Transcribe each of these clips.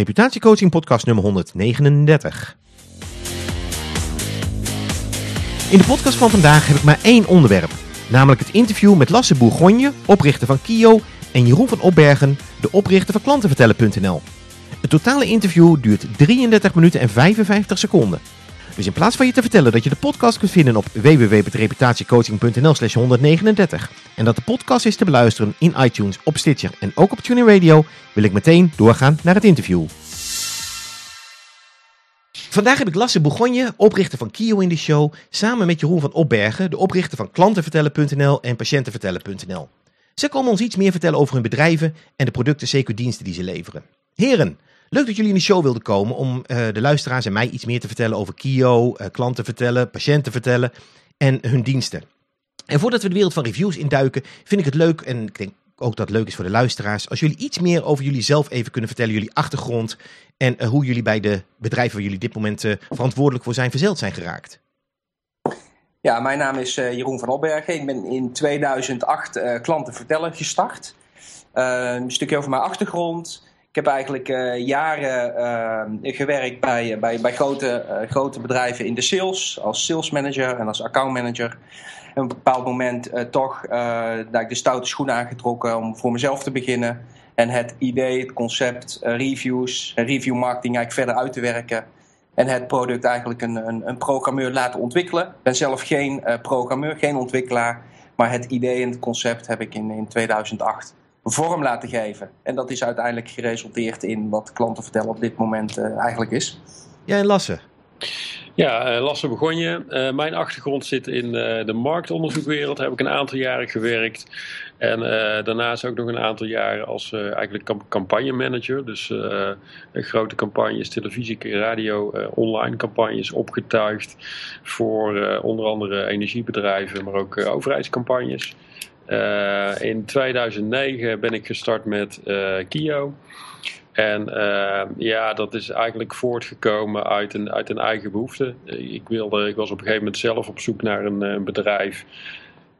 Reputatiecoaching podcast nummer 139. In de podcast van vandaag heb ik maar één onderwerp, namelijk het interview met Lasse Bourgogne, oprichter van Kio, en Jeroen van Opbergen, de oprichter van klantenvertellen.nl. Het totale interview duurt 33 minuten en 55 seconden. Dus in plaats van je te vertellen dat je de podcast kunt vinden op www.reputatiecoaching.nl slash 139 en dat de podcast is te beluisteren in iTunes, op Stitcher en ook op Tuning Radio, wil ik meteen doorgaan naar het interview. Vandaag heb ik Lasse Bourgogne, oprichter van Kio in de show, samen met Jeroen van Opbergen, de oprichter van klantenvertellen.nl en patiëntenvertellen.nl. Ze komen ons iets meer vertellen over hun bedrijven en de producten, CQ diensten die ze leveren. Heren, Leuk dat jullie in de show wilden komen om uh, de luisteraars en mij iets meer te vertellen over Kio, uh, klanten vertellen, patiënten vertellen en hun diensten. En voordat we de wereld van reviews induiken, vind ik het leuk, en ik denk ook dat het leuk is voor de luisteraars, als jullie iets meer over jullie zelf even kunnen vertellen, jullie achtergrond en uh, hoe jullie bij de bedrijven waar jullie dit moment verantwoordelijk voor zijn, verzeld zijn geraakt. Ja, mijn naam is Jeroen van Albergen. Ik ben in 2008 klanten vertellen gestart. een stukje over mijn achtergrond. Ik heb eigenlijk uh, jaren uh, gewerkt bij, bij, bij grote, grote bedrijven in de sales, als sales manager en als account manager. En op een bepaald moment toch dat ik de stoute schoenen aangetrokken om voor mezelf te beginnen. En het idee, het concept, reviews en review marketing eigenlijk verder uit te werken. En het product eigenlijk een, een, een programmeur laten ontwikkelen. Ik ben zelf geen programmeur, geen ontwikkelaar. Maar het idee en het concept heb ik in, in 2008 vorm laten geven. En dat is uiteindelijk geresulteerd in wat klanten vertellen op dit moment uh, eigenlijk is. Ja, en Lasse? Ja, uh, Lasse Begonje. Uh, mijn achtergrond zit in de marktonderzoekwereld. Daar heb ik een aantal jaren gewerkt. En daarnaast ook nog een aantal jaren als eigenlijk campagnemanager. Dus grote campagnes, televisie, radio, online campagnes opgetuigd. Voor onder andere energiebedrijven, maar ook overheidscampagnes. Uh, in 2009 ben ik gestart met uh, Kio. En uh, ja, dat is eigenlijk voortgekomen uit een, uit een eigen behoefte. Ik, wilde, ik was op een gegeven moment zelf op zoek naar een, bedrijf.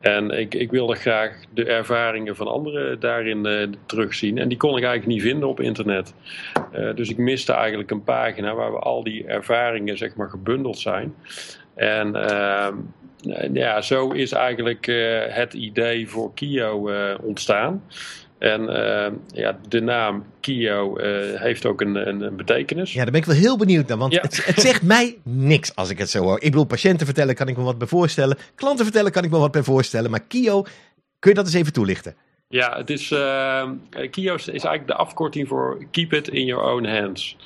En ik, ik, wilde graag de ervaringen van anderen daarin terugzien. En die kon ik eigenlijk niet vinden op internet. Dus ik miste eigenlijk een pagina waar we al die ervaringen zeg maar, gebundeld zijn. En uh, ja, zo is eigenlijk uh, het idee voor Kio uh, ontstaan. En uh, ja, de naam Kio heeft ook een, een, een, betekenis. Ja, daar ben ik wel heel benieuwd naar, want ja. het, het, zegt mij niks als ik het zo hoor. Ik bedoel, patiënten vertellen kan ik me wat bij voorstellen. Klanten vertellen kan ik me wat bij voorstellen. Maar Kio, kun je dat eens even toelichten? Ja, het is, Kio is eigenlijk de afkorting voor Keep It In Your Own Hands.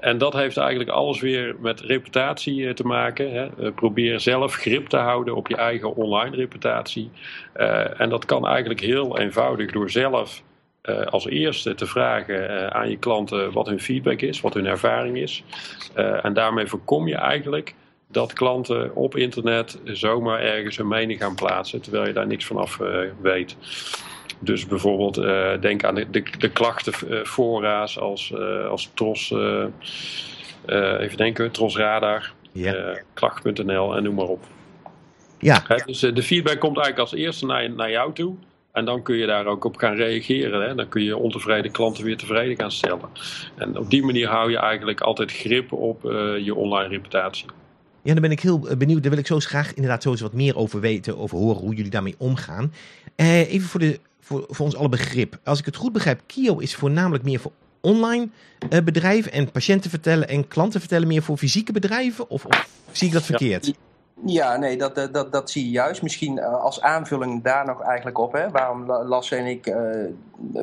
En dat heeft eigenlijk alles weer met reputatie eh, te maken. Hè. Probeer zelf grip te houden op je eigen online reputatie. Uh, en dat kan eigenlijk heel eenvoudig door zelf als eerste te vragen aan je klanten wat hun feedback is, wat hun ervaring is. en daarmee voorkom je eigenlijk dat klanten op internet zomaar ergens een mening gaan plaatsen, terwijl je daar niks vanaf weet. Dus bijvoorbeeld uh, denk aan de, de, de klachtenfora's als, uh, als Tros, uh, even denken, Tros Radar, ja. klacht.nl en noem maar op. Ja. Hè, dus de feedback komt eigenlijk als eerste naar, naar jou toe. En dan kun je daar ook op gaan reageren. Hè? Dan kun je ontevreden klanten weer tevreden gaan stellen. En op die manier hou je eigenlijk altijd grip op je online reputatie. Ja, dan ben ik heel benieuwd. Daar wil ik zo graag inderdaad zo eens wat meer over weten, over horen hoe jullie daarmee omgaan. Uh, even voor de voor, voor ons alle begrip. Als ik het goed begrijp, Kio is voornamelijk meer voor online uh, bedrijven en patiënten vertellen en klanten vertellen meer voor fysieke bedrijven? Of, of zie ik dat verkeerd? Ja. Ja, nee, dat, dat, dat zie je juist. Misschien uh, als aanvulling daar nog eigenlijk op. Hè, waarom Lasse en ik uh,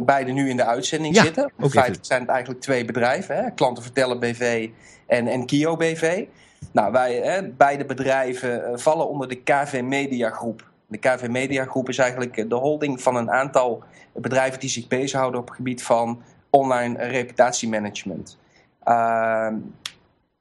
beide nu in de uitzending ja, zitten. In feite zijn het eigenlijk twee bedrijven. Hè, Klanten Vertellen BV en, en Kio BV. Nou, wij, hè, beide bedrijven vallen onder de KV Media Groep. De KV Media Groep is eigenlijk de holding van een aantal bedrijven die zich bezighouden op het gebied van online reputatiemanagement. Uh,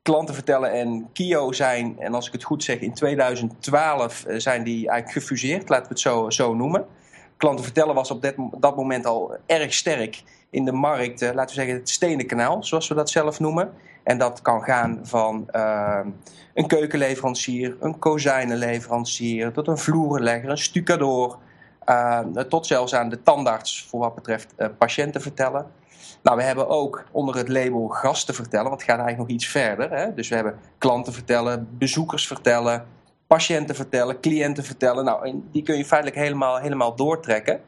klanten vertellen en Kio zijn, en als ik het goed zeg, in 2012 eh, zijn die eigenlijk gefuseerd, laten we het zo, zo noemen. Klanten vertellen was op dat, moment al erg sterk in de markt, uh, laten we zeggen, het stenen kanaal, zoals we dat zelf noemen. En dat kan gaan van uh, een keukenleverancier, een kozijnenleverancier, tot een vloerenlegger, een stucador, uh, tot zelfs aan de tandarts voor wat betreft patiënten vertellen. Nou, we hebben ook onder het label gasten vertellen, want het gaat eigenlijk nog iets verder. Hè? Dus we hebben klanten vertellen, bezoekers vertellen, patiënten vertellen, cliënten vertellen. Nou, die kun je feitelijk helemaal, helemaal doortrekken.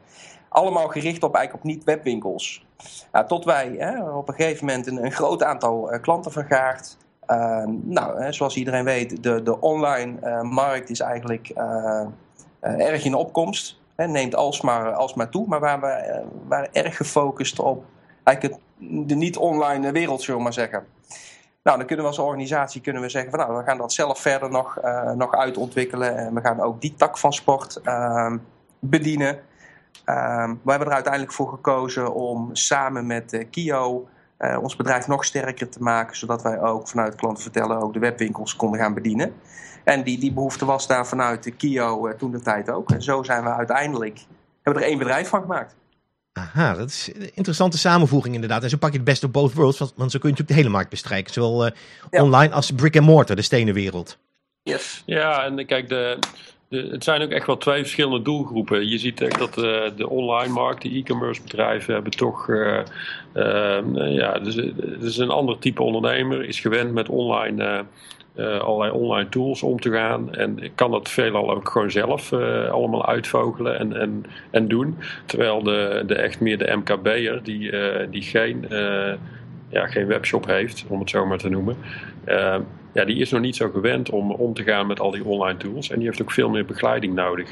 Allemaal gericht op eigenlijk op niet-webwinkels. Nou, tot wij hè, op een gegeven moment een, een groot aantal uh, klanten vergaard. Uh, nou, hè, zoals iedereen weet, de, de online uh, markt is eigenlijk uh, erg in opkomst. Hè, neemt alsmaar, alsmaar toe. Maar we waren erg gefocust op eigenlijk de niet-online wereld, zullen we maar zeggen. Nou, dan kunnen we als organisatie kunnen we zeggen van nou, we gaan dat zelf verder nog, uh, nog uitontwikkelen. En we gaan ook die tak van sport uh, bedienen. Uh, we hebben er uiteindelijk voor gekozen om samen met uh, Kio ons bedrijf nog sterker te maken. Zodat wij ook vanuit klanten vertellen ook de webwinkels konden gaan bedienen. En die, die behoefte was daar vanuit Kio toen de tijd ook. En zo zijn we uiteindelijk, hebben we er één bedrijf van gemaakt. Aha, dat is een interessante samenvoeging inderdaad. En zo pak je het best of both worlds, want, want zo kun je natuurlijk de hele markt bestrijken. Zowel uh, ja. online als brick and mortar, de stenen wereld. Yes. Ja, en kijk, de, de, het zijn ook echt wel twee verschillende doelgroepen. Je ziet echt dat uh, de online markt, de e-commerce bedrijven, hebben toch... Uh, ja, dus, het is een ander type ondernemer, is gewend met online uh, allerlei online tools om te gaan. En ik kan dat veelal ook gewoon zelf uh, allemaal uitvogelen en, en, en doen. Terwijl de, de echt meer de MKB'er, die, uh, die geen, ja, geen webshop heeft, om het zo maar te noemen. ja, die is nog niet zo gewend om om te gaan met al die online tools. En die heeft ook veel meer begeleiding nodig.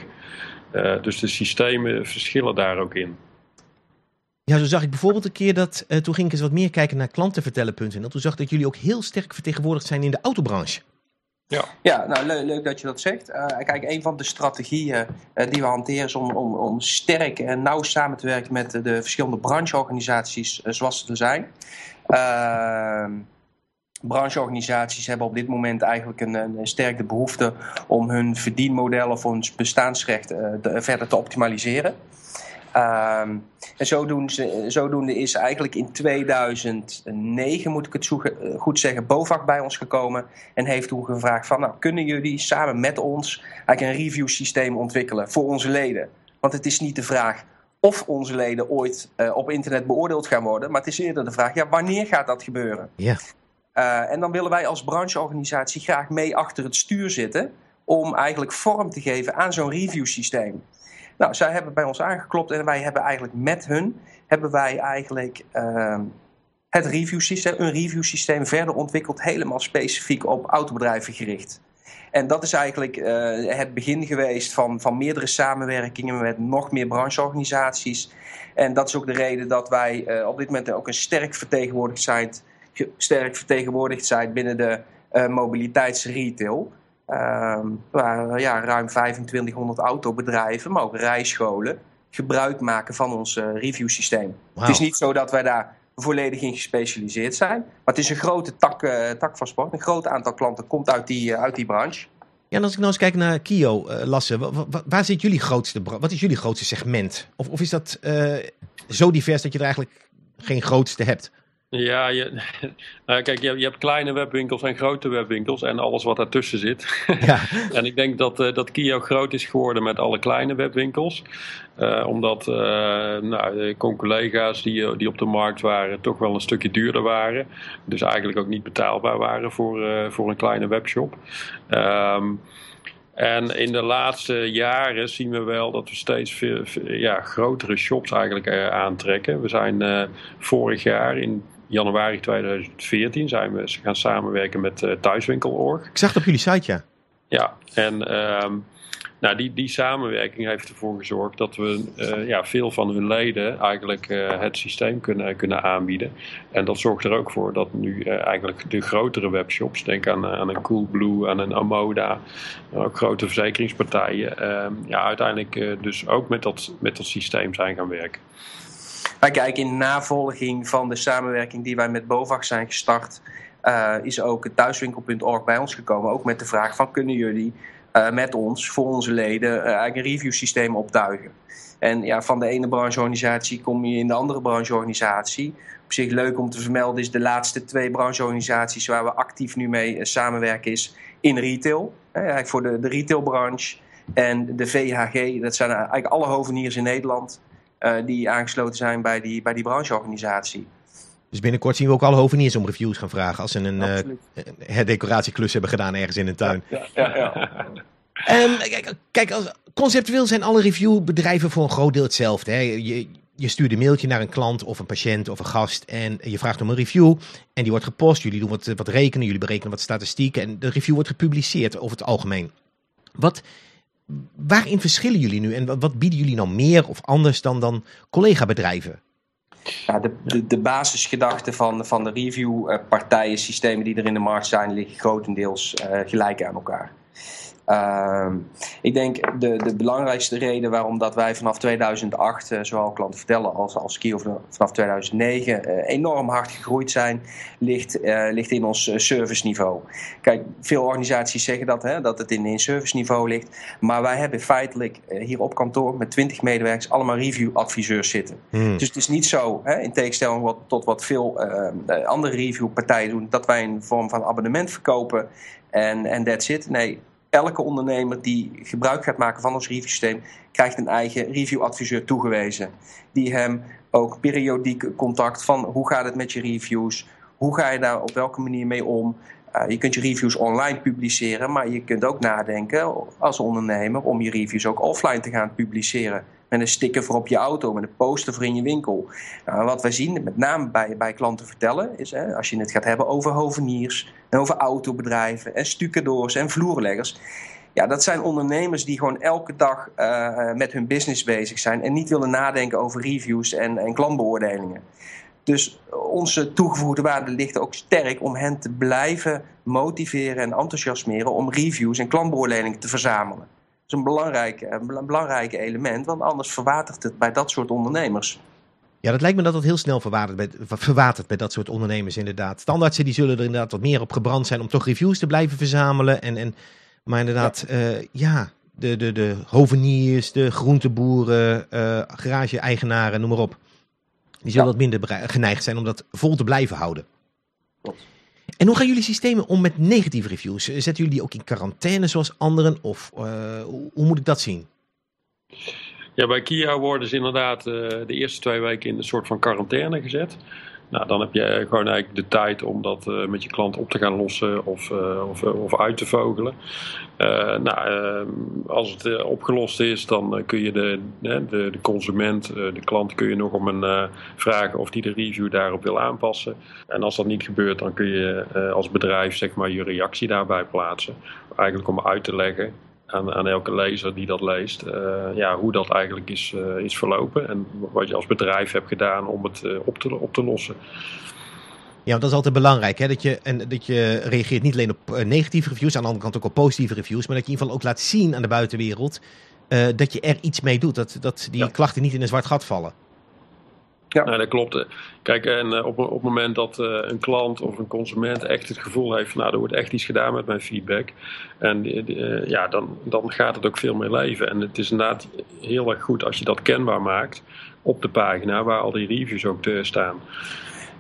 dus de systemen verschillen daar ook in. Ja, zo zag ik bijvoorbeeld een keer dat, uh, toen ging ik eens wat meer kijken naar klantenvertellen.nl. Toen zag ik dat jullie ook heel sterk vertegenwoordigd zijn in de autobranche. Ja, ja nou leuk, leuk dat je dat zegt. Uh, kijk, een van de strategieën uh, die we hanteren is om, om, om sterk en nauw samen te werken met de, de verschillende brancheorganisaties zoals ze er zijn. Ehm, brancheorganisaties hebben op dit moment eigenlijk een, een sterke behoefte om hun verdienmodel of hun bestaansrecht de, verder te optimaliseren. Um, en zodoende, zodoende is eigenlijk in 2009, moet ik het goed zeggen, BOVAC bij ons gekomen. En heeft toen gevraagd van, nou, kunnen jullie samen met ons eigenlijk een review systeem ontwikkelen voor onze leden? Want het is niet de vraag of onze leden ooit uh, op internet beoordeeld gaan worden. Maar het is eerder de vraag, ja, wanneer gaat dat gebeuren? Ja. Uh, en dan willen wij als brancheorganisatie graag mee achter het stuur zitten... om eigenlijk vorm te geven aan zo'n review systeem. Nou, zij hebben bij ons aangeklopt en wij hebben eigenlijk met hun hebben wij eigenlijk uh, het review systeem, een review systeem verder ontwikkeld, helemaal specifiek op autobedrijven gericht. En dat is eigenlijk uh, het begin geweest van, van meerdere samenwerkingen met nog meer brancheorganisaties. En dat is ook de reden dat wij uh, op dit moment ook een sterk vertegenwoordigd zijn, sterk vertegenwoordigd zijn binnen de uh, mobiliteitsretail. Uh, waar ja, ruim 2500 autobedrijven, maar ook rijscholen, gebruik maken van ons uh, review systeem. Wow. Het is niet zo dat wij daar volledig in gespecialiseerd zijn, maar het is een grote tak, uh, tak van sport. Een groot aantal klanten komt uit die, uh, uit die branche. Ja, en als ik nou eens kijk naar Kio, Lasse, waar, waar zit jullie grootste, wat is jullie grootste segment? Of, of is dat zo divers dat je er eigenlijk geen grootste hebt? Ja, je, nou, kijk, je, je, hebt kleine webwinkels en grote webwinkels en alles wat daartussen zit. Ja. en ik denk dat, uh, dat Kio groot is geworden met alle kleine webwinkels. Uh, omdat nou, collega's die, die op de markt waren toch wel een stukje duurder waren. Dus eigenlijk ook niet betaalbaar waren voor, voor een kleine webshop. Um, en in de laatste jaren zien we wel dat we steeds veel, ja, grotere shops eigenlijk aantrekken. We zijn vorig jaar in januari 2014 zijn we gaan samenwerken met uh, Thuiswinkelorg. Ik zag het op jullie site, ja. Ja, en um, nou, die, die samenwerking heeft ervoor gezorgd dat we uh, ja, veel van hun leden eigenlijk uh, het systeem kunnen, kunnen aanbieden. En dat zorgt er ook voor dat nu eigenlijk de grotere webshops, denk aan, aan een Coolblue, aan een Amoda, ook grote verzekeringspartijen, ja, uiteindelijk dus ook met dat, met dat systeem zijn gaan werken. Wij kijken in navolging van de samenwerking die wij met BOVAG zijn gestart, uh, is ook thuiswinkel.org bij ons gekomen. Ook met de vraag van kunnen jullie uh, met ons, voor onze leden, uh, eigenlijk een review systeem optuigen. En ja, van de ene brancheorganisatie kom je in de andere brancheorganisatie. Op zich leuk om te vermelden is de laatste twee brancheorganisaties waar we actief nu mee samenwerken is in retail. eigenlijk voor de, de retailbranche. En de VHG, dat zijn eigenlijk alle hoveniers in Nederland. Uh, die aangesloten zijn bij die, bij die brancheorganisatie. Dus binnenkort zien we ook alle hoveniers om reviews gaan vragen als ze een, uh, een decoratieklus hebben gedaan ergens in een tuin. Ja, ja, ja. um, kijk, kijk als, conceptueel zijn alle reviewbedrijven voor een groot deel hetzelfde. Hè? Je, je stuurt een mailtje naar een klant of een patiënt of een gast en je vraagt om een review. En die wordt gepost. Jullie doen wat, wat rekenen, jullie berekenen wat statistieken en de review wordt gepubliceerd over het algemeen. Wat, waarin verschillen jullie nu en wat bieden jullie nou meer of anders dan, dan collega-bedrijven? Ja, de, de, de, basisgedachte van, van de reviewpartijen, systemen die er in de markt zijn, liggen grotendeels uh, gelijk aan elkaar. Uh, ik denk de, de belangrijkste reden waarom dat wij vanaf 2008, uh, zowel klanten vertellen als, als Kio vanaf 2009, uh, enorm hard gegroeid zijn, ligt, uh, ligt in ons serviceniveau. Kijk, veel organisaties zeggen dat, hè, dat het in, in serviceniveau ligt. Maar wij hebben feitelijk hier op kantoor met 20 medewerkers allemaal review-adviseurs zitten. Hmm. Dus het is niet zo, hè, in tegenstelling wat, tot wat veel andere reviewpartijen doen, dat wij een vorm van abonnement verkopen en, en that's it. Nee, elke ondernemer die gebruik gaat maken van ons reviewsysteem, krijgt een eigen reviewadviseur toegewezen. Die hem ook periodiek contact van hoe gaat het met je reviews, hoe ga je daar op welke manier mee om. Uh, je kunt je reviews online publiceren, maar je kunt ook nadenken als ondernemer om je reviews ook offline te gaan publiceren. Met een sticker voor op je auto, met een poster voor in je winkel. Nou, wat wij zien, met name bij, bij klanten vertellen, is hè, als je het gaat hebben over hoveniers, en over autobedrijven en stucadoors en vloerleggers. Ja, dat zijn ondernemers die gewoon elke dag uh, met hun business bezig zijn en niet willen nadenken over reviews en, en klantbeoordelingen. Dus onze toegevoegde waarde ligt ook sterk om hen te blijven motiveren en enthousiasmeren om reviews en klantbeoordelingen te verzamelen is een belangrijk, een belangrijk element, want anders verwatert het bij dat soort ondernemers. Ja, dat lijkt me dat het heel snel verwatert bij, verwatert bij dat soort ondernemers inderdaad. Standaardsen die zullen er inderdaad wat meer op gebrand zijn om toch reviews te blijven verzamelen. En, en, maar inderdaad, ja, uh, ja de, de, de hoveniers, de groenteboeren, uh, garage-eigenaren, noem maar op. Die zullen ja. wat minder geneigd zijn om dat vol te blijven houden. Klopt. En hoe gaan jullie systemen om met negatieve reviews? Zetten jullie die ook in quarantaine zoals anderen? Of uh, hoe moet ik dat zien? Ja, bij Kia worden ze inderdaad uh, de eerste twee weken in een soort van quarantaine gezet. Nou, dan heb je gewoon eigenlijk de tijd om dat uh, met je klant op te gaan lossen of, uh, of, of uit te vogelen. Nou, als het opgelost is, dan kun je de, de, de consument, de klant, kun je nog om een vragen of die de review daarop wil aanpassen. En als dat niet gebeurt, dan kun je als bedrijf zeg maar, je reactie daarbij plaatsen. Eigenlijk om uit te leggen aan, aan elke lezer die dat leest, uh, ja, hoe dat eigenlijk is, uh, is verlopen en wat je als bedrijf hebt gedaan om het uh, op, te, op te lossen. Ja, want dat is altijd belangrijk, hè? Dat, je, en dat je reageert niet alleen op negatieve reviews, aan de andere kant ook op positieve reviews, maar dat je in ieder geval ook laat zien aan de buitenwereld dat je er iets mee doet, dat, dat die ja. klachten niet in een zwart gat vallen. Ja. Nou, dat klopt. Kijk, en uh, op, op het moment dat uh, een klant of een consument echt het gevoel heeft van nou, er wordt echt iets gedaan met mijn feedback. En uh, ja, dan, dan gaat het ook veel meer leven. En het is inderdaad heel erg goed als je dat kenbaar maakt op de pagina waar al die reviews ook staan.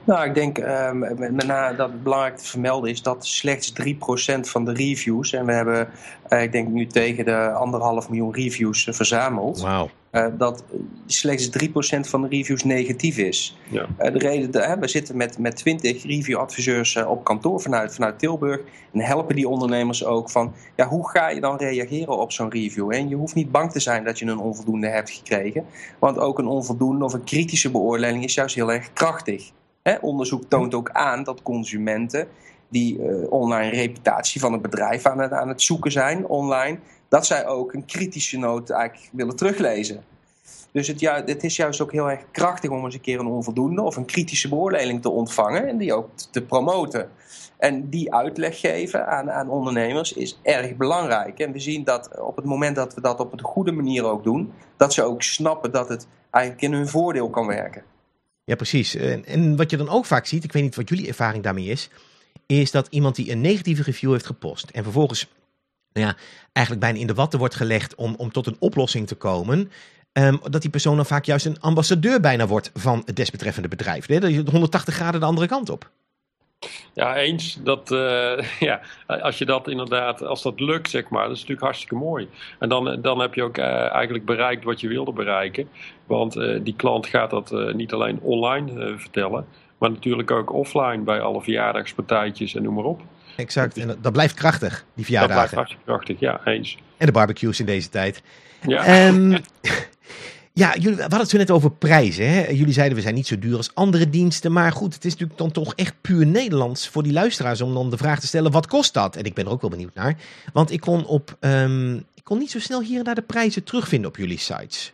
Nou, ik denk uh, met name dat het belangrijk te vermelden is dat slechts 3% van de reviews, en we hebben, uh, ik denk nu tegen de anderhalf miljoen reviews uh, verzameld, wow. dat slechts 3% van de reviews negatief is. Ja. de reden, de, we zitten met, met 20 reviewadviseurs op kantoor vanuit, vanuit Tilburg en helpen die ondernemers ook van, ja, hoe ga je dan reageren op zo'n review? En je hoeft niet bang te zijn dat je een onvoldoende hebt gekregen, want ook een onvoldoende of een kritische beoordeling is juist heel erg krachtig. Onderzoek toont ook aan dat consumenten die uh, online reputatie van het bedrijf aan het, aan het zoeken zijn online, dat zij ook een kritische noot eigenlijk willen teruglezen. Dus het, het is juist ook heel erg krachtig om eens een keer een onvoldoende of een kritische beoordeling te ontvangen en die ook te promoten. En die uitleg geven aan, aan ondernemers is erg belangrijk. En we zien dat op het moment dat we dat op een goede manier ook doen, dat ze ook snappen dat het eigenlijk in hun voordeel kan werken. Ja, precies. En, en, wat je dan ook vaak ziet, ik weet niet wat jullie ervaring daarmee is, is dat iemand die een negatieve review heeft gepost en vervolgens nou ja, eigenlijk bijna in de watten wordt gelegd om, om tot een oplossing te komen, um, dat die persoon dan vaak juist een ambassadeur bijna wordt van het desbetreffende bedrijf. Dat je 180 graden de andere kant op. Ja, eens. Dat, uh, ja, als je dat inderdaad, als dat lukt, zeg maar, dat is natuurlijk hartstikke mooi. En dan, dan heb je ook uh, eigenlijk bereikt wat je wilde bereiken. Want uh, die klant gaat dat niet alleen online vertellen, Maar natuurlijk ook offline bij alle verjaardagspartijtjes en noem maar op. Exact, en dat, blijft krachtig, die verjaardagen. Dat blijft krachtig, ja, eens. En de barbecues in deze tijd. Ja. Um, ja, jullie, we hadden het zo net over prijzen. Hè? Jullie zeiden we zijn niet zo duur als andere diensten. Maar goed, het is natuurlijk dan toch echt puur Nederlands voor die luisteraars om dan de vraag te stellen: wat kost dat? En ik ben er ook wel benieuwd naar. Want ik kon, op, um, ik kon niet zo snel hier en daar de prijzen terugvinden op jullie sites.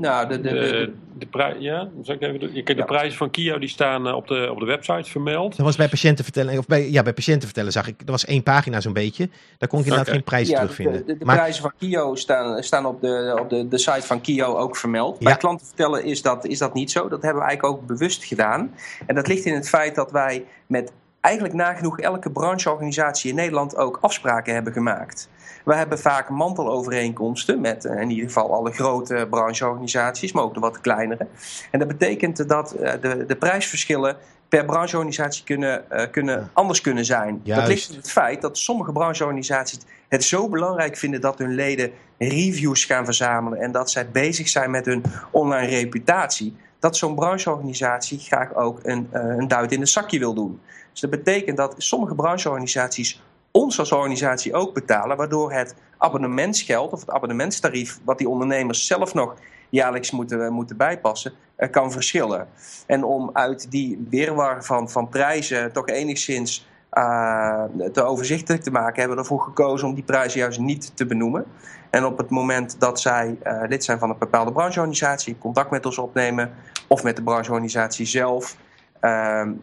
Nou, de, de, de, de, prijs, ja, zal ik even, de, de prijzen van Kio die staan eh, op de, op de website vermeld. Dat was bij patiënten vertellen, of bij, ja, bij patiënten vertellen zag ik, er was één pagina zo'n beetje. Daar kon ik inderdaad geen prijzen ja, terugvinden. De, de, prijzen van Kio staan, staan op, de, op de, de site van Kio ook vermeld. Bij klanten vertellen is dat, is dat niet zo. Dat hebben we eigenlijk ook bewust gedaan. En dat ligt in het feit dat wij met eigenlijk nagenoeg elke brancheorganisatie in Nederland ook afspraken hebben gemaakt. We hebben vaak mantelovereenkomsten met eh, in ieder geval alle grote brancheorganisaties, maar ook de wat kleinere. En dat betekent dat eh, de, de prijsverschillen per brancheorganisatie kunnen, uh, kunnen anders kunnen zijn. Dat ligt in het feit dat sommige brancheorganisaties het zo belangrijk vinden dat hun leden reviews gaan verzamelen en dat zij bezig zijn met hun online reputatie. Dat zo'n brancheorganisatie graag ook een, uh, een duit in het zakje wil doen. Dus dat betekent dat sommige brancheorganisaties ons als organisatie ook betalen, waardoor het abonnementsgeld of het abonnementstarief, wat die ondernemers zelf nog jaarlijks moeten, moeten bijpassen, uh, kan verschillen. En om uit die weerwar van, van prijzen toch enigszins uh, te overzichtelijk te maken, hebben we ervoor gekozen om die prijzen juist niet te benoemen. En op het moment dat zij uh, lid zijn van een bepaalde brancheorganisatie, contact met ons opnemen of met de brancheorganisatie zelf,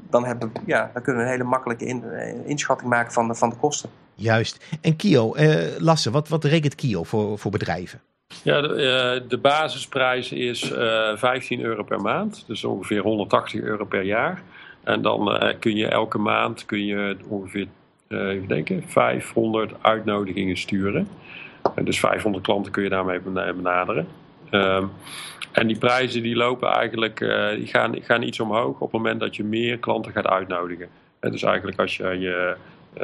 dan, hebben, ja, dan kunnen we een hele makkelijke in, uh, inschatting maken van de, van de kosten. Juist. En Kio, uh, Lasse, wat, wat rekent Kio voor, voor bedrijven? Ja, de, uh, de basisprijs is 15 euro per maand, dus ongeveer 180 euro per jaar. En dan kun je elke maand kun je ongeveer even denken, 500 uitnodigingen sturen. dus 500 klanten kun je daarmee benaderen. Um, en die prijzen die lopen eigenlijk, uh, die gaan, gaan iets omhoog op het moment dat je meer klanten gaat uitnodigen. En dus eigenlijk als je, je,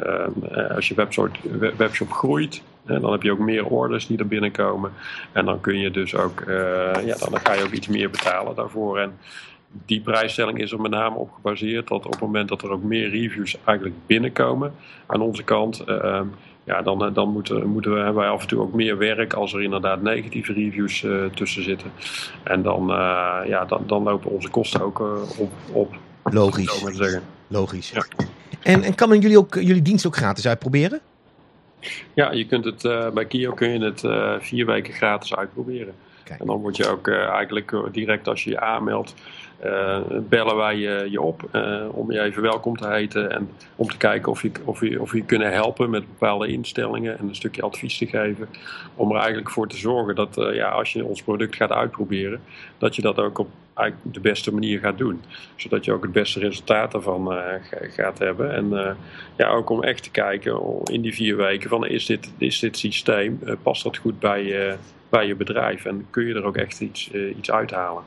uh, als je webshop, webshop groeit, dan heb je ook meer orders die er binnenkomen. En dan kun je dus ook, uh, ja, dan ga je ook iets meer betalen daarvoor. En die prijsstelling is er met name op gebaseerd dat op het moment dat er ook meer reviews eigenlijk binnenkomen aan onze kant ja, dan, eh, dan moeten, moeten we, hebben wij af en toe ook meer werk als er inderdaad negatieve reviews uh, tussen zitten. En dan, uh, ja, dan, dan lopen onze kosten ook uh, op, op. Logisch. Logisch. Ja. En, en kan men jullie, ook, jullie dienst ook gratis uitproberen? Ja, je kunt het, bij Kio kun je het vier weken gratis uitproberen. Kijk. En dan word je ook eigenlijk direct als je je aanmeldt, bellen wij je, je op uh, om je even welkom te heten en om te kijken of je, of, je, of kunnen helpen met bepaalde instellingen en een stukje advies te geven. Om er eigenlijk voor te zorgen dat ja, als je ons product gaat uitproberen, dat je dat ook op de beste manier gaat doen. Zodat je ook het beste resultaat ervan gaat hebben. En ja, ook om echt te kijken in die vier weken van is dit, is dit systeem, past dat goed bij, bij je bedrijf en kun je er ook echt iets, iets uithalen.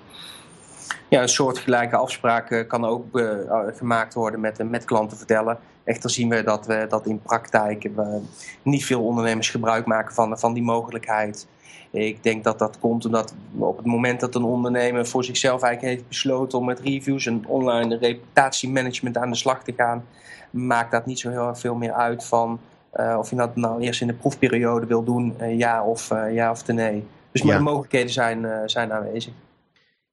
Ja, een soortgelijke afspraak eh, kan ook uh, gemaakt worden met, met klanten vertellen. Echter zien we dat, we dat in praktijk we niet veel ondernemers gebruik maken van, van die mogelijkheid. Ik denk dat dat komt omdat op het moment dat een ondernemer voor zichzelf eigenlijk heeft besloten om met reviews en online reputatiemanagement aan de slag te gaan, maakt dat niet zo heel veel meer uit van uh, of je dat nou eerst in de proefperiode wil doen, uh, ja, of, uh, ja of nee. Dus ja. de mogelijkheden zijn, zijn aanwezig.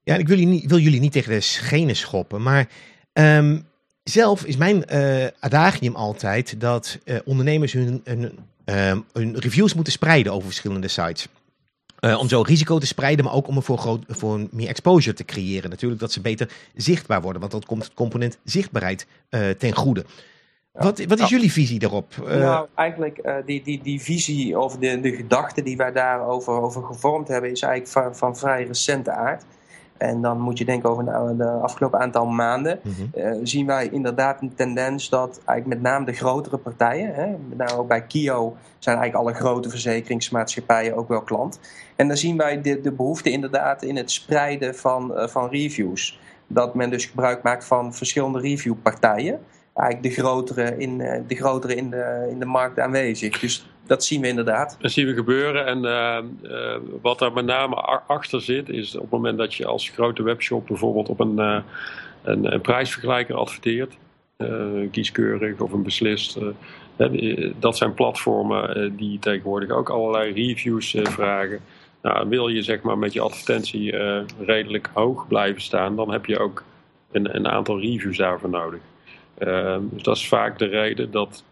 Ja, ik wil, niet, wil jullie niet tegen de schenen schoppen, maar um, zelf is mijn uh, adagium altijd dat uh, ondernemers hun, hun, um, hun, reviews moeten spreiden over verschillende sites. Uh, om zo risico te spreiden, maar ook om ervoor groot, voor meer exposure te creëren. Natuurlijk dat ze beter zichtbaar worden, want dat komt het component zichtbaarheid ten goede. Wat, wat, is jullie visie daarop? Nou, eigenlijk uh, die, die, die visie of de, de gedachte die wij daarover over gevormd hebben, is eigenlijk van, van vrij recente aard. En dan moet je denken over de afgelopen aantal maanden. Mm zien wij inderdaad een tendens dat eigenlijk met name de grotere partijen, hè, met name ook bij Kio, zijn eigenlijk alle grote verzekeringsmaatschappijen ook wel klant. En dan zien wij de, de behoefte inderdaad in het spreiden van, uh, van reviews. Dat men dus gebruik maakt van verschillende reviewpartijen. Eigenlijk de grotere in, de, grotere in, de, in de markt aanwezig. Dus dat zien we inderdaad. Dat zien we gebeuren. En wat daar met name achter zit, is op het moment dat je als grote webshop bijvoorbeeld op een, een, een prijsvergelijker adverteert, kieskeurig of een beslist dat zijn platformen eh, die tegenwoordig ook allerlei reviews eh, vragen. Nou, wil je zeg maar met je advertentie eh, redelijk hoog blijven staan, dan heb je ook een, een aantal reviews daarvoor nodig. Ehm, dus dat is vaak de reden dat,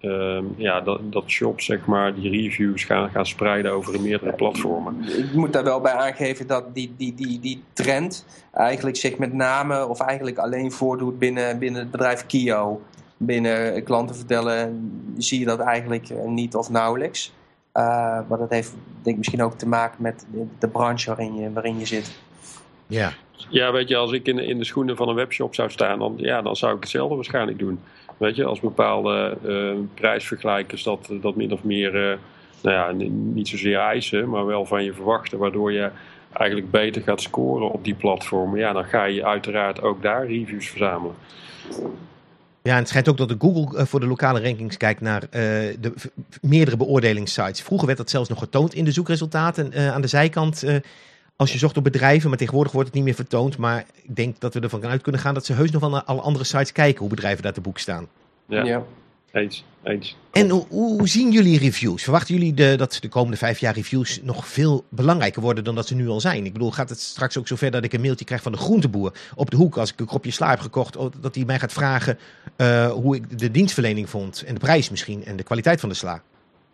uh, ja, dat, dat shops zeg maar, die reviews gaan, gaan spreiden over meerdere platformen. Ik moet daar wel bij aangeven dat die, die, die, die trend eigenlijk zich met name of eigenlijk alleen voordoet binnen, binnen het bedrijf Kio binnen klanten vertellen, zie je dat eigenlijk eh, niet of nauwelijks. Uh, maar dat heeft denk ik misschien ook te maken met de, branche waarin je, waarin je zit. Ja. Ja, weet je, als ik in, in de schoenen van een webshop zou staan, dan, ja, dan zou ik hetzelfde waarschijnlijk doen. Weet je, als bepaalde uh, prijsvergelijkers dat, dat min of meer, nou ja, niet zozeer eisen, maar wel van je verwachten, waardoor je eigenlijk beter gaat scoren op die platformen. Ja, dan ga je uiteraard ook daar reviews verzamelen. Ja, en het schijnt ook dat de Google eh, voor de lokale rankings kijkt naar de meerdere beoordelingssites. Vroeger werd dat zelfs nog getoond in de zoekresultaten aan de zijkant. Als je zocht op bedrijven, maar tegenwoordig wordt het niet meer vertoond. Maar ik denk dat we ervan uit kunnen gaan dat ze heus nog wel naar alle andere sites kijken hoe bedrijven daar te boek staan. Ja. ja. Eens, eens. En hoe, hoe, zien jullie reviews? Verwachten jullie de, dat de komende vijf jaar reviews nog veel belangrijker worden dan dat ze nu al zijn? Ik bedoel, gaat het straks ook zover dat ik een mailtje krijg van de groenteboer op de hoek als ik een kropje sla heb gekocht, dat hij mij gaat vragen uh, hoe ik de dienstverlening vond en de prijs misschien en de kwaliteit van de sla?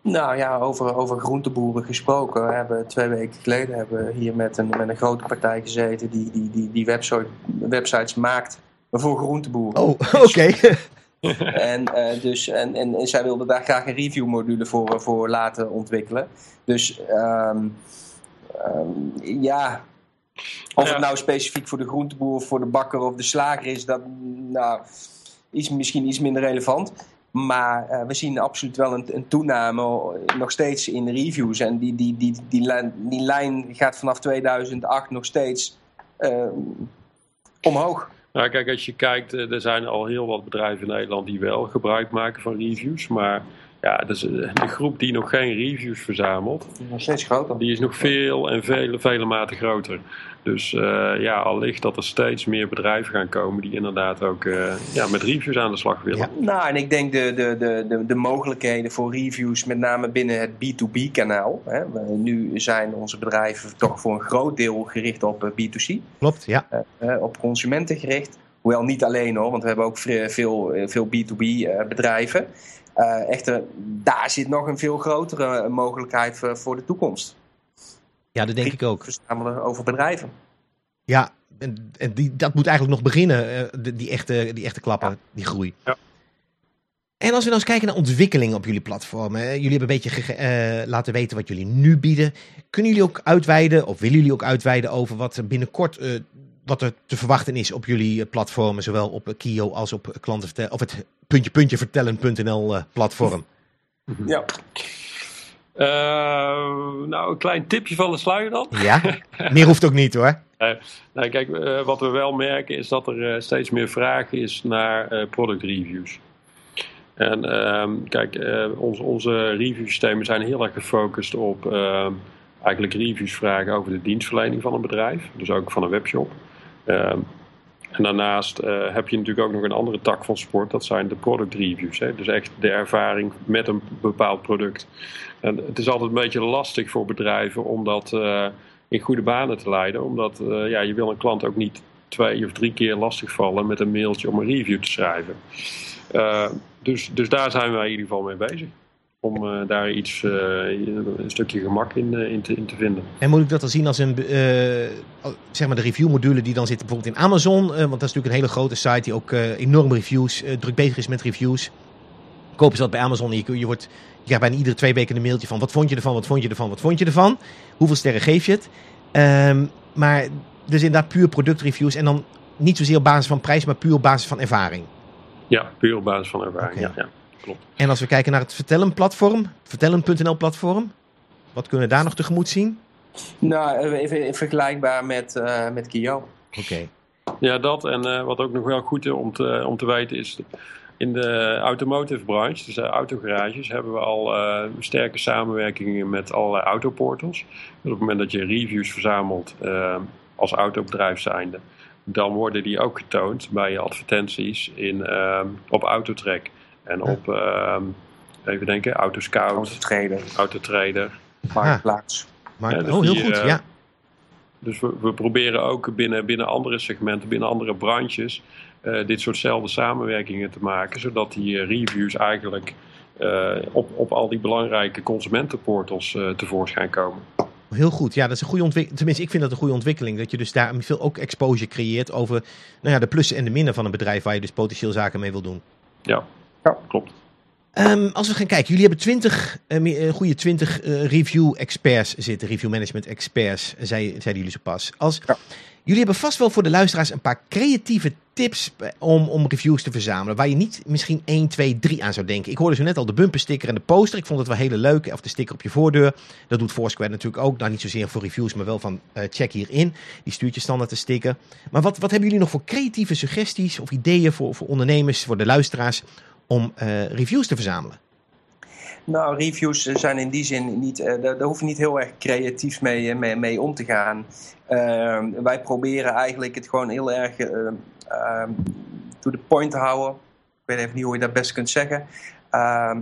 Nou ja, over, over groenteboeren gesproken. We hebben twee weken geleden hebben we hier met een, met een grote partij gezeten die, die, die, die website, websites maakt voor groenteboeren. Oh, oké. en, uh, dus, en, en, en, zij wilde daar graag een review module voor, voor laten ontwikkelen. Dus um, um, ja, of het nou specifiek voor de groenteboer of voor de bakker of de slager is, dat nou, is misschien iets minder relevant. Maar uh, we zien absoluut wel een, een, toename nog steeds in reviews. En die, die, die, die, lijn, die lijn gaat vanaf 2008 nog steeds uh, omhoog. Nou, kijk, als je kijkt, eh, er zijn al heel wat bedrijven in Nederland die wel gebruik maken van reviews. Maar ja, dus de groep die nog geen reviews verzamelt, nog steeds groter. die is nog veel en vele, vele maten groter. Dus uh, ja, allicht dat er steeds meer bedrijven gaan komen die inderdaad ook uh, ja, met reviews aan de slag willen. Ja. Nou, en ik denk de, de, de, de, de mogelijkheden voor reviews, met name binnen het B2B-kanaal. Nu zijn onze bedrijven toch voor een groot deel gericht op B2C. Klopt, ja. Uh, op consumenten gericht. Hoewel niet alleen hoor, want we hebben ook veel, veel B2B-bedrijven. Uh, echter, daar zit nog een veel grotere mogelijkheid voor, voor de toekomst. Ja, dat denk ik ook. Verzamelen over bedrijven. Ja, en, en die, dat moet eigenlijk nog beginnen, uh, die, echte, die echte klappen, ja. die groei. Ja. En als we nou eens kijken naar ontwikkelingen op jullie platformen. Jullie hebben een beetje uh, laten weten wat jullie nu bieden. Kunnen jullie ook uitweiden, of willen jullie ook uitweiden over wat binnenkort uh, wat er te verwachten is op jullie platformen, zowel op Kio als op klanten of het puntje puntje vertellen.nl platform? Ja. Uh, nou, een klein tipje van de sluier dan. Ja, meer hoeft ook niet hoor. Uh, nou, kijk, uh, wat we wel merken is dat er steeds meer vraag is naar product reviews. En ehm, kijk, onze, onze review systemen zijn heel erg gefocust op ehm, eigenlijk reviews vragen over de dienstverlening van een bedrijf. Dus ook van een webshop. Ehm, en daarnaast heb je natuurlijk ook nog een andere tak van sport. Dat zijn de product reviews. Hè? Dus echt de ervaring met een bepaald product. En het is altijd een beetje lastig voor bedrijven om dat uh, in goede banen te leiden. Omdat uh, ja, je wil een klant ook niet twee of drie keer lastigvallen met een mailtje om een review te schrijven. Uh, dus, dus daar zijn wij in ieder geval mee bezig. Om daar iets, een stukje gemak in, in, te, in te vinden. En moet ik dat dan zien als een, zeg maar de reviewmodule die dan zit bijvoorbeeld in Amazon? want dat is natuurlijk een hele grote site die ook enorm reviews, druk bezig is met reviews. Kopen ze dat bij Amazon en je, je wordt je krijgt bijna iedere twee weken een mailtje van wat vond je ervan, wat vond je ervan, wat vond je ervan. Hoeveel sterren geef je het? Um, maar dus inderdaad puur productreviews en dan niet zozeer op basis van prijs, maar puur op basis van ervaring. Ja, puur op basis van ervaring, okay. ja, ja, klopt. En als we kijken naar het Vertellen platform, vertellen.nl platform, wat kunnen we daar nog tegemoet zien? Nou, even vergelijkbaar met, uh, met Kio. Oké. Okay. Ja, dat en uh, wat ook nog wel goed is om te, om te weten is in de automotive branche, dus de autogarages, hebben we al uh, sterke samenwerkingen met allerlei autoportals. Dus op het moment dat je reviews verzamelt uh, als autobedrijf zijnde, dan worden die ook getoond bij je advertenties in, uh, op Autotrack en op, even denken, Autoscout, Autotrader, Autotrader. Marktplaats. Maar, ja, dus oh, heel goed, ja. Dus we, we, proberen ook binnen, binnen andere segmenten, binnen andere branches, uh, dit soortzelfde samenwerkingen te maken, zodat die uh, reviews eigenlijk uh, op, op al die belangrijke consumentenportals tevoorschijn komen. Heel goed, ja, dat is een goede ontwikkeling. Tenminste, ik vind dat een goede ontwikkeling. Dat je dus daar veel ook exposure creëert over nou ja, de plussen en de minnen van een bedrijf waar je dus potentieel zaken mee wil doen. Ja, ja klopt. Um, als we gaan kijken, jullie hebben 20, uh, goede 20 uh, review experts zitten, review management experts, zei, zeiden jullie zo pas. Als, ja. Jullie hebben vast wel voor de luisteraars een paar creatieve tips om, om reviews te verzamelen, waar je niet misschien 1, 2, 3 aan zou denken. Ik hoorde zo net al de bumpersticker en de poster, ik vond het wel hele leuk, of de sticker op je voordeur. Dat doet Foursquare natuurlijk ook, nou niet zozeer voor reviews, maar wel van uh, check hierin. Die stuurt je standaard te sticker. Maar wat, wat hebben jullie nog voor creatieve suggesties of ideeën voor, voor ondernemers, voor de luisteraars, om uh, reviews te verzamelen? Nou, reviews zijn in die zin niet, uh, daar, hoef je niet heel erg creatief mee, eh, mee, om te gaan. Uh, wij proberen eigenlijk het gewoon heel erg uh, to the point te houden. Ik weet even niet hoe je dat best kunt zeggen. Ehm,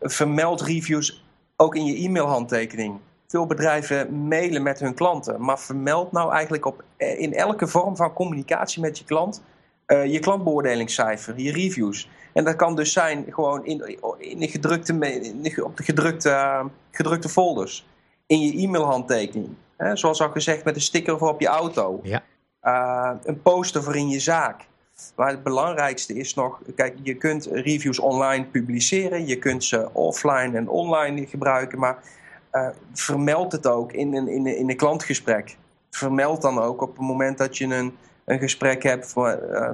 vermeld reviews ook in je e-mailhandtekening. Veel bedrijven mailen met hun klanten, maar vermeld nou eigenlijk op, in elke vorm van communicatie met je klant je klantbeoordelingscijfer, je reviews. En dat kan dus zijn gewoon in, in de gedrukte, op de gedrukte, gedrukte folders. In je e-mailhandtekening. Hè? Zoals al gezegd met een sticker voor op je auto. Ja. Uh, een poster voor in je zaak. Maar het belangrijkste is nog, kijk, je kunt reviews online publiceren. Je kunt ze offline en online gebruiken. Maar uh, vermeld het ook in een, in, een, in een klantgesprek. Vermeld dan ook op het moment dat je een, een gesprek hebt voor, uh,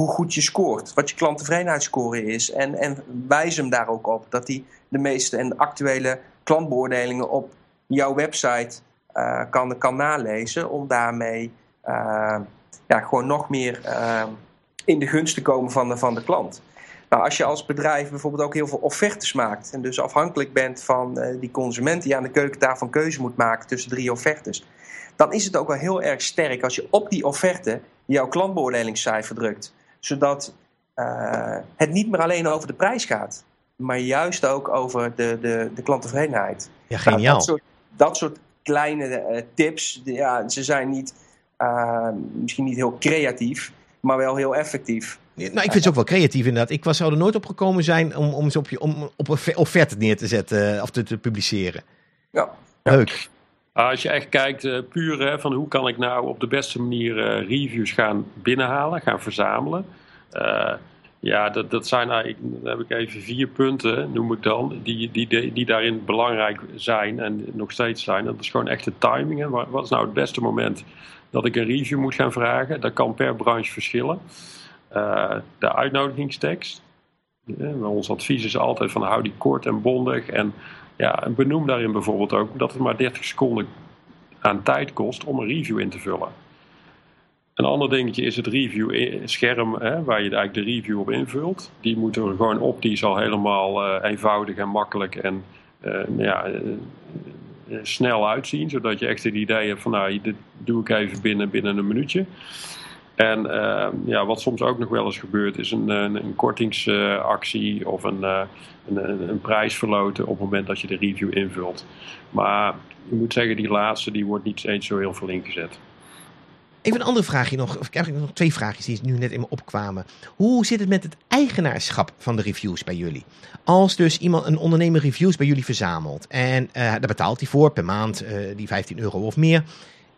hoe goed je scoort, wat je klanttevredenheidsscore is. En, en wijs hem daar ook op dat hij de meeste en actuele klantbeoordelingen op jouw website uh, kan, kan nalezen. Om daarmee uh, ja, gewoon nog meer uh, in de gunst te komen van de, van de klant. Nou, als je als bedrijf bijvoorbeeld ook heel veel offertes maakt. En dus afhankelijk bent van die consument die aan de keukentafel een keuze moet maken tussen drie offertes. Dan is het ook wel heel erg sterk als je op die offerte jouw klantbeoordelingscijfer drukt zodat uh, het niet meer alleen over de prijs gaat, maar juist ook over de, de, de klanttevredenheid. Ja, geniaal. Nou, dat, soort, dat soort kleine uh, tips, ja, ze zijn niet, uh, misschien niet heel creatief, maar wel heel effectief. Nou, ik vind ze ook wel creatief inderdaad. Ik was, zou er nooit op gekomen zijn om, om ze op, je, om, op een offerte neer te zetten of te, te publiceren. Ja. Leuk. Als je echt kijkt, uh, puur van hoe kan ik nou op de beste manier uh, reviews gaan binnenhalen, gaan verzamelen. Ja, dat, dat zijn eigenlijk, dan heb ik even vier punten, noem ik dan, die, die, die, die daarin belangrijk zijn en nog steeds zijn. Dat is gewoon echt de timing. Hè. Wat is nou het beste moment dat ik een review moet gaan vragen? Dat kan per branche verschillen. de uitnodigingstekst. Ons advies is altijd van hou die kort en bondig en ja, en benoem daarin bijvoorbeeld ook dat het maar 30 seconden aan tijd kost om een review in te vullen. Een ander dingetje is het review scherm hè, waar je eigenlijk de review op invult. Die moet er gewoon op, die is al helemaal uh, eenvoudig en makkelijk en uh, ja, uh, snel uitzien. Zodat je echt het idee hebt van nou, dit doe ik even binnen, binnen een minuutje. En uh, ja, wat soms ook nog wel eens gebeurt, is een, een, kortingsactie of een, uh, een, een, op het moment dat je de review invult. Maar ik moet zeggen, die laatste die wordt niet eens zo heel veel ingezet. Even een andere vraagje nog, of eigenlijk nog twee vraagjes die nu net in me opkwamen. Hoe zit het met het eigenaarschap van de reviews bij jullie? Als dus iemand, een ondernemer reviews bij jullie verzamelt en uh, daar betaalt hij voor per maand die 15 euro of meer.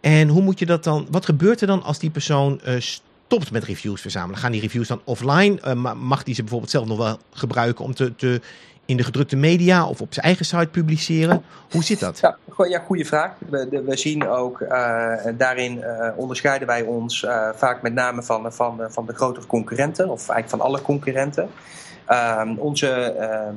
En hoe moet je dat dan? Wat gebeurt er dan als die persoon uh, stopt met reviews verzamelen? Gaan die reviews dan offline? Uh, mag die ze bijvoorbeeld zelf nog wel gebruiken om te, te, in de gedrukte media of op zijn eigen site publiceren? Hoe zit dat? Ja, ja goede vraag. We, we zien ook uh, daarin onderscheiden wij ons vaak met name van, van, van de grotere concurrenten, of eigenlijk van alle concurrenten. Ehm, onze ehm,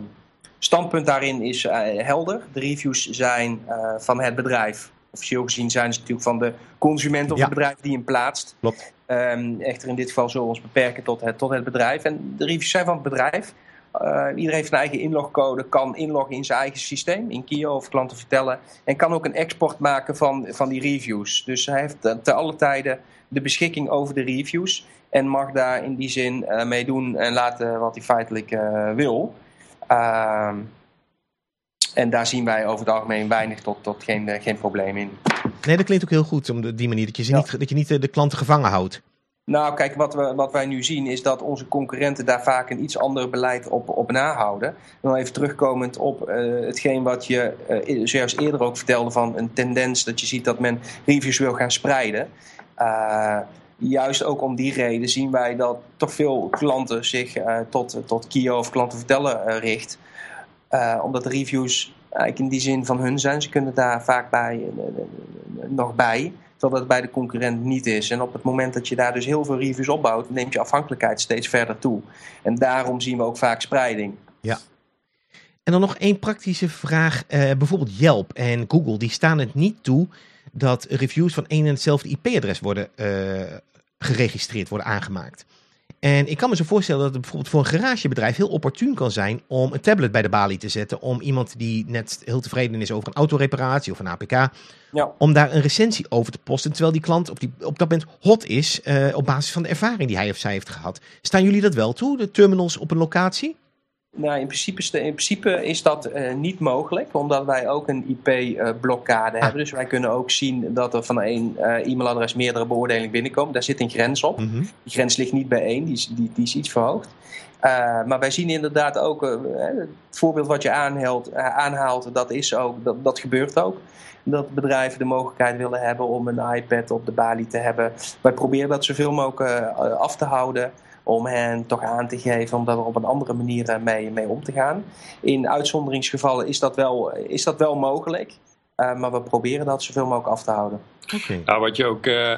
standpunt daarin is helder. De reviews zijn van het bedrijf officieel gezien zijn ze natuurlijk van de consument of Ja. het bedrijf die hem plaatst. Klopt. Ehm, echter in dit geval zullen we ons beperken tot het, tot het bedrijf. En de reviews zijn van het bedrijf. Eh, iedereen heeft een eigen inlogcode, kan inloggen in zijn eigen systeem, in Kio of klanten vertellen. En kan ook een export maken van, van die reviews. Dus hij heeft te, alle tijden de beschikking over de reviews. En mag daar in die zin eh, mee doen en laten wat hij feitelijk eh, wil. En daar zien wij over het algemeen weinig tot, tot geen, eh, geen probleem in. Nee, dat klinkt ook heel goed, om die manier dat je, ze Ja. niet, dat je niet eh, de klanten gevangen houdt. Nou, kijk, wat, we, wat wij nu zien is dat onze concurrenten daar vaak een iets ander beleid op, op nahouden. En dan even terugkomend op eh, hetgeen wat je eh, zojuist eerder ook vertelde van een tendens dat je ziet dat men reviews wil gaan spreiden. Juist ook om die reden zien wij dat toch veel klanten zich tot, tot Kio of klanten vertellen eh, richt. Eh, omdat de reviews eigenlijk in die zin van hun zijn. Ze kunnen daar vaak bij, eh, eh, nog bij. Terwijl dat bij de concurrent niet is. En op het moment dat je daar dus heel veel reviews opbouwt, neemt je afhankelijkheid steeds verder toe. En daarom zien we ook vaak spreiding. En dan nog één praktische vraag. Bijvoorbeeld Yelp en Google, die staan het niet toe dat reviews van één en hetzelfde IP-adres worden geregistreerd, worden aangemaakt. En ik kan me zo voorstellen dat het bijvoorbeeld voor een garagebedrijf heel opportun kan zijn om een tablet bij de balie te zetten. Om iemand die net heel tevreden is over een autoreparatie of een APK, Ja. om daar een recensie over te posten. Terwijl die klant op, die, op dat moment hot is eh, op basis van de ervaring die hij of zij heeft gehad. Staan jullie dat wel toe, de terminals op een locatie? Nou, in principe, is de- in principe is dat eh, niet mogelijk, omdat wij ook een IP-blokkade hebben. Dus wij kunnen ook zien dat er van één eh, e-mailadres meerdere beoordelingen binnenkomen. Daar zit een grens op. Mhm. Die grens ligt niet bij één, die is, die, die is iets verhoogd. Eh, maar wij zien inderdaad ook, eh, het voorbeeld wat je aanhaalt, eh, aanhaalt dat, is ook, dat, dat gebeurt ook. Dat bedrijven de mogelijkheid willen hebben om een iPad op de balie te hebben. Wij proberen dat zoveel mogelijk eh, af te houden. Om hen toch aan te geven om daar op een andere manier eh, mee, mee om te gaan. In uitzonderingsgevallen is dat wel, is dat wel mogelijk. Eh, maar we proberen dat zoveel mogelijk af te houden. Oké. Nou, wat je ook, eh,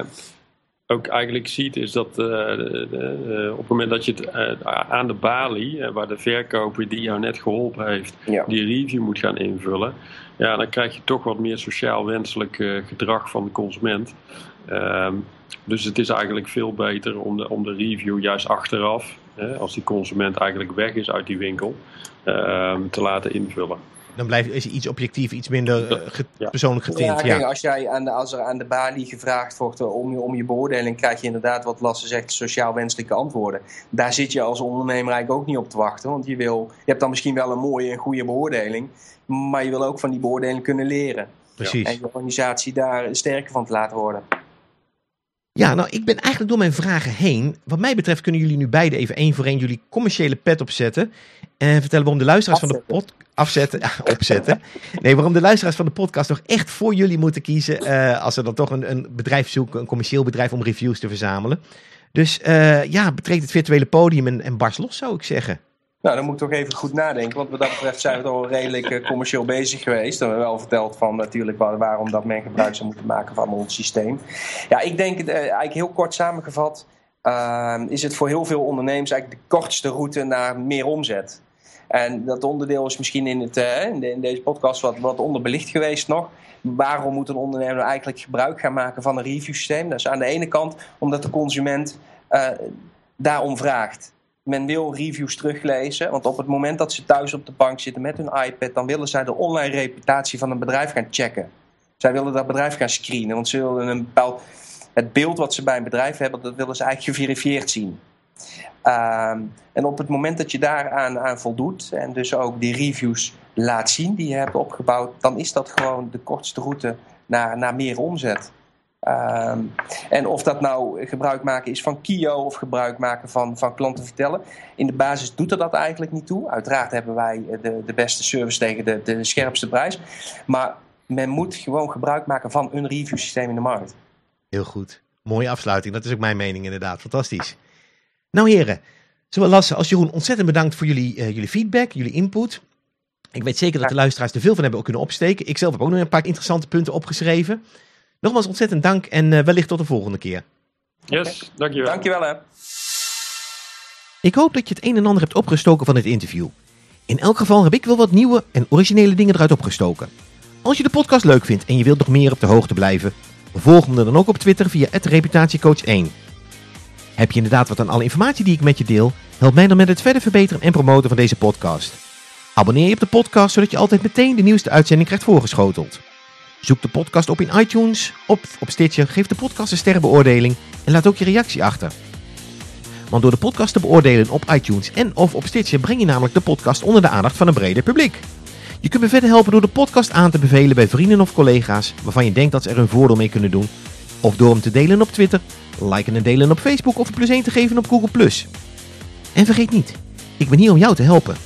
ook eigenlijk ziet is dat eh, eh, op het moment dat je het eh, aan de balie, waar de verkoper die jou net geholpen heeft, Ja. die review moet gaan invullen, ja, dan krijg je toch wat meer sociaal wenselijk eh, gedrag van de consument. Ehm, dus het is eigenlijk veel beter om de, om de review juist achteraf, hè, als die consument eigenlijk weg is uit die winkel, ehm, te laten invullen. Dan blijft is iets objectief, iets minder eh, ge- Ja. persoonlijk Ja, getint. kijk, Ja, als, jij aan de, als er aan de balie gevraagd wordt eh, om je, om je beoordeling, krijg je inderdaad wat Lasse zegt, sociaal wenselijke antwoorden. Daar zit je als ondernemer eigenlijk ook niet op te wachten. Want je, wil, je hebt dan misschien wel een mooie en goede beoordeling, maar je wil ook van die beoordeling kunnen leren. precies. En je organisatie daar sterker van te laten worden. Ja, nou, ik ben eigenlijk door mijn vragen heen. Wat mij betreft kunnen jullie nu beide even één voor één jullie commerciële pet opzetten. En vertellen waarom de luisteraars van de pod... Afzetten, ja, opzetten. Nee, waarom de luisteraars van de podcast nog echt voor jullie moeten kiezen. eh, als ze dan toch een, een bedrijf zoeken, een commercieel bedrijf om reviews te verzamelen. Dus eh, ja, betreed het virtuele podium en, en bars los, zou ik zeggen. Nou, dan moet ik toch even goed nadenken. Want wat dat betreft zijn we toch wel redelijk eh, commercieel bezig geweest. En we hebben wel verteld van natuurlijk waar- waarom dat men gebruik zou moeten maken van ons systeem. Ja, ik denk eh, eigenlijk heel kort samengevat. eh, is het voor heel veel ondernemers eigenlijk de kortste route naar meer omzet. En dat onderdeel is misschien in, het, eh, in, in deze podcast wat, wat onderbelicht geweest nog. Waarom moet een ondernemer nou eigenlijk gebruik gaan maken van een review systeem? Dat is aan de ene kant omdat de consument daarom vraagt men wil reviews teruglezen. Want op het moment dat ze thuis op de bank zitten met hun iPad, dan willen zij de online reputatie van een bedrijf gaan checken. Zij willen dat bedrijf gaan screenen, want ze willen een bepaald. Het beeld wat ze bij een bedrijf hebben, dat willen ze eigenlijk geverifieerd zien. Ehm, en op het moment dat je daaraan aan voldoet en dus ook die reviews laat zien die je hebt opgebouwd, dan is dat gewoon de kortste route naar, naar meer omzet. Ehm, en of dat nou gebruik maken is van Kio of gebruik maken van, van klanten vertellen. In de basis doet er dat eigenlijk niet toe. Uiteraard hebben wij de, de beste service tegen de, de scherpste prijs. Maar men moet gewoon gebruik maken van een review systeem in de markt. Heel goed. Mooie afsluiting. Dat is ook mijn mening inderdaad. Fantastisch. Nou heren, zowel Lasse als Jeroen, ontzettend bedankt voor jullie, eh, jullie feedback, jullie input. Ik weet zeker dat de luisteraars er veel van hebben ook kunnen opsteken. Ik zelf heb ook nog een paar interessante punten opgeschreven. Nogmaals ontzettend dank en eh, wellicht tot de volgende keer. Yes, dankjewel. Dankjewel hè. Ik hoop dat je het een en ander hebt opgestoken van het interview. In elk geval heb ik wel wat nieuwe en originele dingen eruit opgestoken. Als je de podcast leuk vindt en je wilt nog meer op de hoogte blijven, volg me dan ook op Twitter via reputatiecoach1. Heb je inderdaad wat aan alle informatie die ik met je deel? Help mij dan met het verder verbeteren en promoten van deze podcast. Abonneer je op de podcast zodat je altijd meteen de nieuwste uitzending krijgt voorgeschoteld. Zoek de podcast op in iTunes of op Stitcher, geef de podcast een sterrenbeoordeling en laat ook je reactie achter. Want door de podcast te beoordelen op iTunes en of op Stitcher breng je namelijk de podcast onder de aandacht van een breder publiek. Je kunt me verder helpen door de podcast aan te bevelen bij vrienden of collega's waarvan je denkt dat ze er hun voordeel mee kunnen doen. Of door hem te delen op Twitter, liken en delen op Facebook of een plus 1 te geven op Google+. En vergeet niet, ik ben hier om jou te helpen.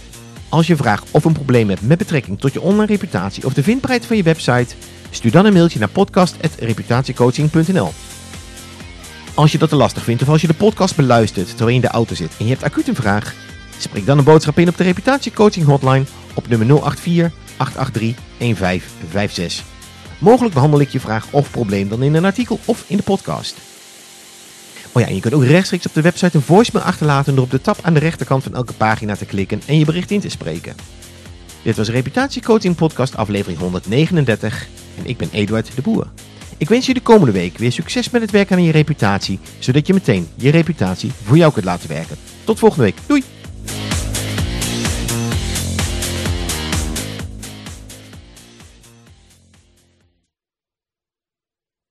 Als je een vraag of een probleem hebt met betrekking tot je online reputatie of de vindbaarheid van je website, stuur dan een mailtje naar podcast.reputatiecoaching.nl. Als je dat te lastig vindt of als je de podcast beluistert terwijl je in de auto zit en je hebt acuut een vraag, spreek dan een boodschap in op de reputatiecoaching hotline op nummer 084 883 1556. Mogelijk behandel ik je vraag of probleem dan in een artikel of in de podcast. Oh ja, en je kunt ook rechtstreeks op de website een voicemail achterlaten door op de tab aan de rechterkant van elke pagina te klikken en je bericht in te spreken. Dit was Reputatiecoaching Podcast aflevering 139 en ik ben Eduard de Boer. Ik wens je de komende week weer succes met het werken aan je reputatie, zodat je meteen je reputatie voor jou kunt laten werken. Tot volgende week. Doei!